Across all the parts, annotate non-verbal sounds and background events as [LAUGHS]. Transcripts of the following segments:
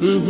Leo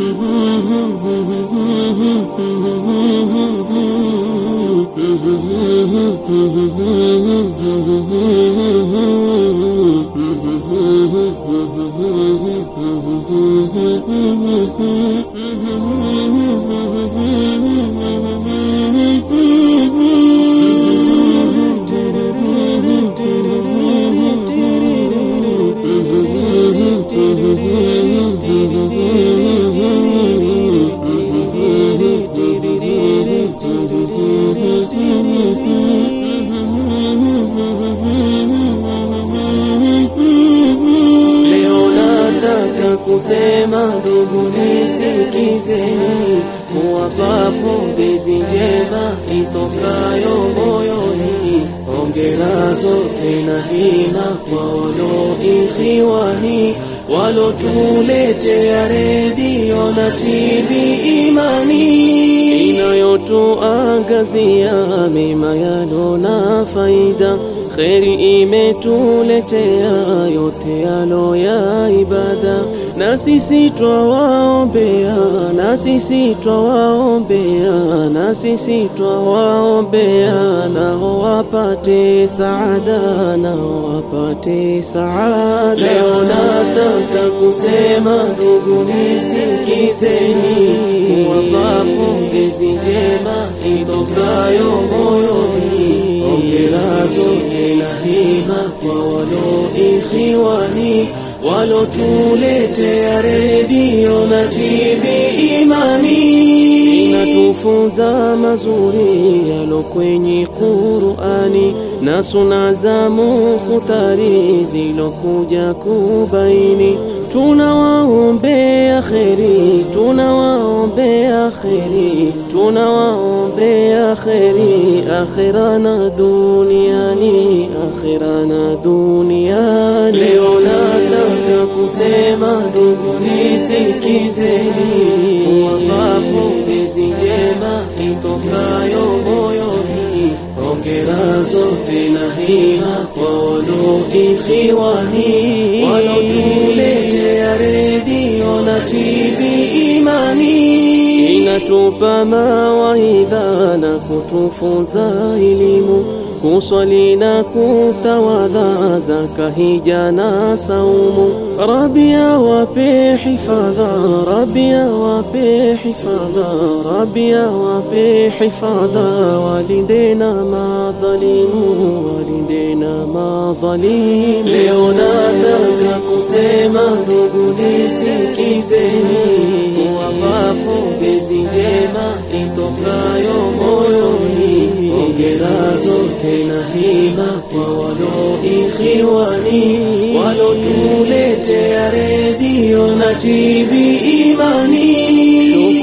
kusema ndugu, nisikizeni, kuwapa pongezi njema itokayo moyoni. Hongera zote na hina kwa waloikhiwani walotuletea redio na TV imani inayotuangazia mema yalo na faida kheri imetuletea yote yalo ya ibada, na sisi twawaombea, na sisi twawaombea, na sisi twawaombea, nao wapate saada, nao wapate saada. Leo nataka kusema ndugu, nisikizeni, kuwapa pongezi njema itokayo moyoni Hongera zote na hima kwa waloikhiwani walotuletea redio na TV imani. Inatufunza mazuri yalo kwenye Qur'ani na suna za zilokuja kubaini tunawaombea kheri, tunawaombea kheri, tunawaombea kheri akhira na duniani, akhira na duniani. Leo nataka kusema ndugu, nisikizeni, kuwapa pongezi njema itokayo moyoni. Hongera zote na hima kwa waloikhiwani walotuletea تبما وإذا نقت فوزا إليم كوصلي نكوت وذا زكا هجانا سوم ربي وبيح فذا ربي وبيح فذا ربي وبيح فذا. والدينا ما ظليم والدينا ما ظليم ليوناتك كسيما دوغو سيكي زيني. Itokayo moyoni hongera zote na hima kwa waloikhiwani walotuletea redio na TV imani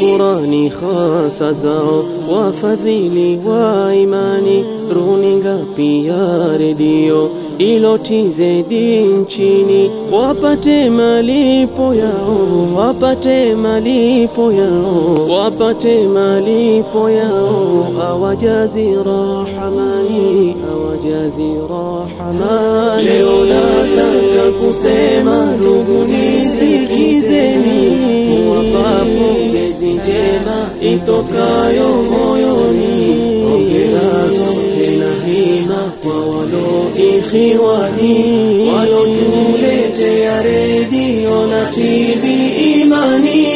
shukurani hasa zao wafadhili wa imani. Runinga pia redio ilotizedi nchini wapate malipo yao wapate malipo yao wapate malipo yao. Awajazi rahamani awajazi rahamani leo nataka kusema ndugu nisikizeni itokayo moyoni. Hongera zote na hima kwa waloikhiwani walotuletea redio na TV imani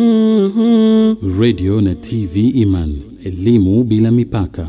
[LAUGHS] Radio na TV Iman, elimu bila mipaka.